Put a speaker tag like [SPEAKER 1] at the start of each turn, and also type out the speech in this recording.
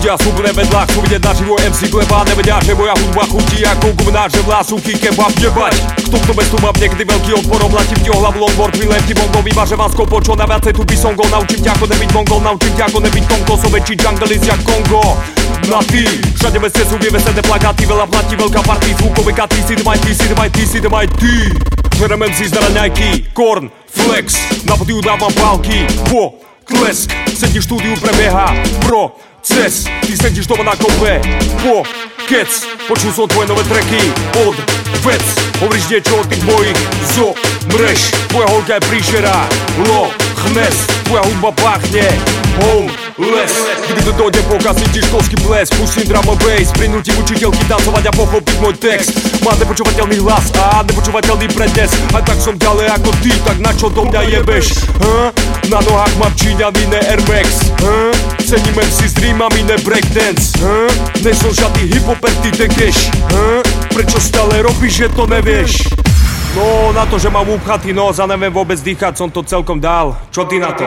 [SPEAKER 1] Ľudia sú v vedľách, sú vidieť na živo MC gleba Nevedia, že moja hudba chutí ako gumná, že vlásuchy kebab jebať. Kto v tom tu mám niekdy veľký odpor, oblatím ti o hlavu longboard, vylem ti bongo, vymaže vás kopo, čo na viacej tu by som gol Naučím ťa ako nebyť mongol, naučím ťa ako nebyť tonko, som väčší junglist jak Kongo na ty Všade meste sú vyvesené plakáty, veľa platí, veľká party, zvukové katy, si dmaj ty, si dmaj ty, si dmaj ty Žerem MC z raňajky, korn, flex, na podiu dávam pálky, po, klesk, sedí v štúdiu prebieha, pro, cez Ty sedíš doma na kope. Po kec Počul som tvoje nové treky Od vec Hovoríš niečo o tých mojich. Zo mrež Tvoja holka je príšera. Lo chnes Tvoja hudba pachne. Home les Kdy to dojde pokaziť ti školský ples Pustím drum and bass Prinútim učiteľky tancovať a pochopiť môj text Má nepočúvateľný hlas a nepočúvateľný prednes A tak som ďalej ako ty Tak na čo do mňa jebeš? Huh? Na nohách mám číňaný ne Air Max huh? Cením MC s rímami ne breakdance huh? Nesom žiadny hypoper, ty tekeš huh? Prečo stále robíš, že to nevieš? No, na to, že mám upchatý nos a neviem vôbec dýchať, som to celkom dal. Čo ty na to?